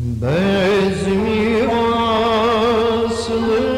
Bezmi aslı